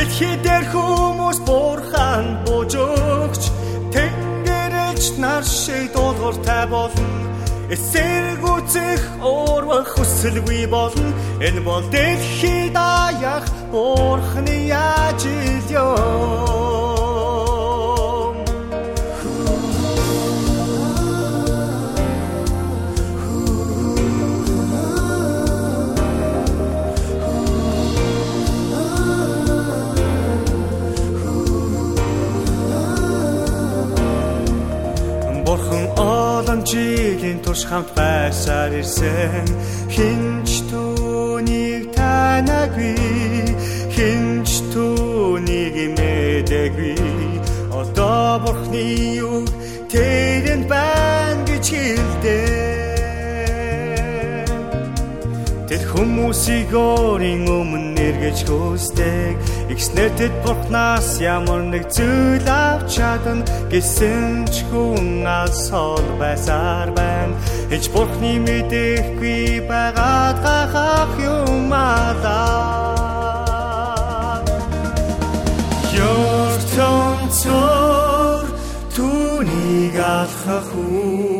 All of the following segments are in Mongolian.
Дэлхий дээр хүмүүс бурхан бууж өгч Тэнгэрэлч нар шиг дуулууртай болно. Эсэргүүцэх өөрөх хүсэлгүй болно. Энэ бол дэлхий даях бурхны ажил ёо жилийн турш хамт байсаар ирсэн. Хинч түүнийг танаагүй хинч түүнийг мэдээгүй одоо бурхны үг тэрэнд байна гэж хэлдэг хүмүүсийг өөрийн өмнө нэргэж хүсдэг. Игснэр тэд бурхнаас ямар нэг зүйл авч чадна гэсэн ч хүн алсол байсаар байна. Эч бурхны мэдэхгүй байгаад гахах юм алаа Ёртон цор түүнийг алхах үл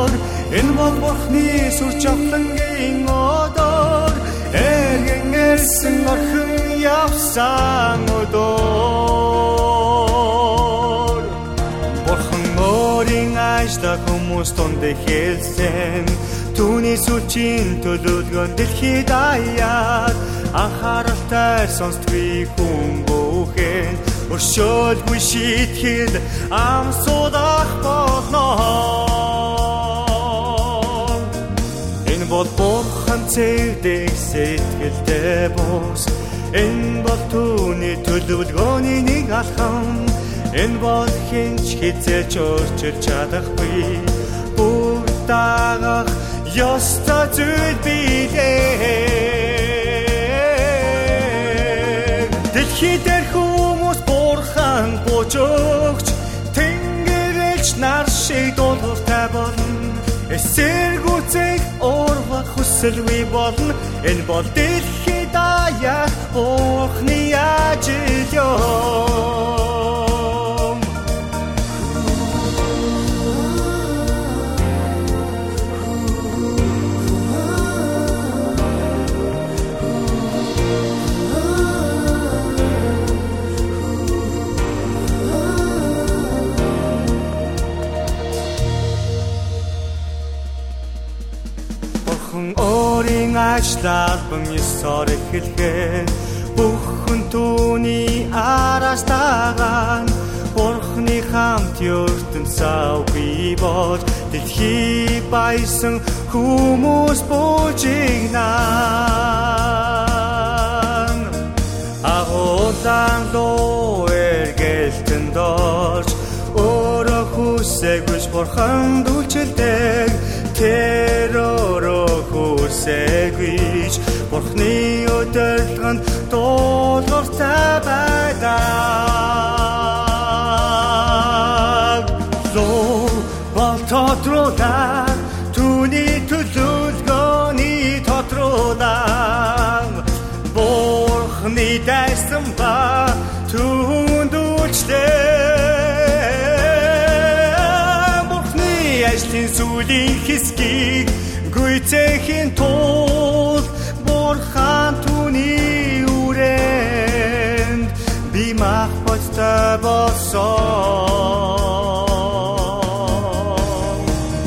Энэ бол бурхны сүр жавхлангийн одоор. Эргэн эрсэн орхон явсан одоор. Бурхан өөрийн ажлаа хүмүүс донд хэлсэн Түүний сүлжийн төлөвлөгөөнд дэлхийд аяад анхааралтай сонсдгийг хүн бүхэн. Өршөөлгүй шийтгэл амсуудах болноо бол бурхан цэвдэг сэтгэлтэй бус. Энэ бол түүний төлөвлөгөөний нэг алхам. Энэ бол хинч хизээч өөрчилж чадахгүй. Бүгд дагах ёстой зүйл билээ. Дэлхий дээр хүмүүс бурхан бууж өгч тэнгэрэлж нар шиг дуулууртай болно эсэргүүцэх урвах хүсэлгүй болно. Энэ бол дэлхий даяар Бурхны ажил ёо өөрийн ажлалбан ёсоор эхлэхэд бүхэн түүний араас дагаан Бурхны хамт ертөнд савгүй болж дэлхий баясан хүмүүс буужигнаа Агуулан лоо эргэлтэнд орж өөрөө хүсэгвч бурхан дүүлчилдэг тэр бурхны өдөрлгөнд дуулууртай байдаг лоо бол тодроо түүний төлөвлөгөөний тодроо бурхны дайсан ба түүнд үйлчлээ. Бурхны ажлын сүлийн хэсгийг гүйцэхийн тул бурхан түүний үрээнд би мах бодтой болсон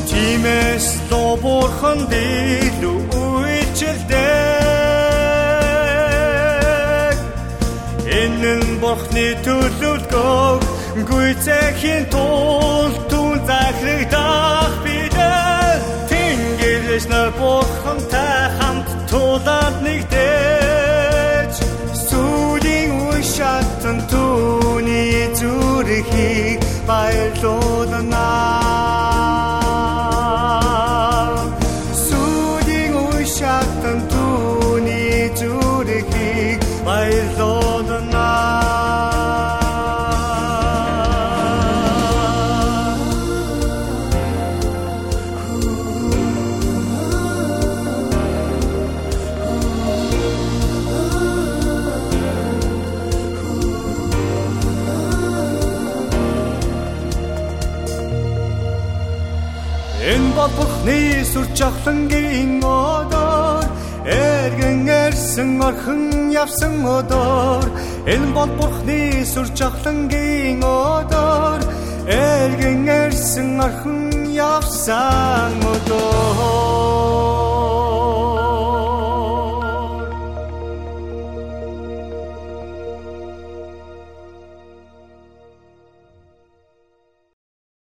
Тимээс до бурхан дэлүү үйлчилдэг. Энэ нь бурхны төлөвлөгөө гүйцэхийн тул түн захирагдах бид Тэнгэрээс нар бурхантай далаад нэгдэж сүлийн үе шатан түүний зүрхийг баярлуулнаа Бурхны сүр жавхлангийн одоор. Эргэн эрсэн орхон явсан одоор. Энэ бол Бурхны сүр жавхлангийн одоор. Эргэн эрсэн орхон явсан одоор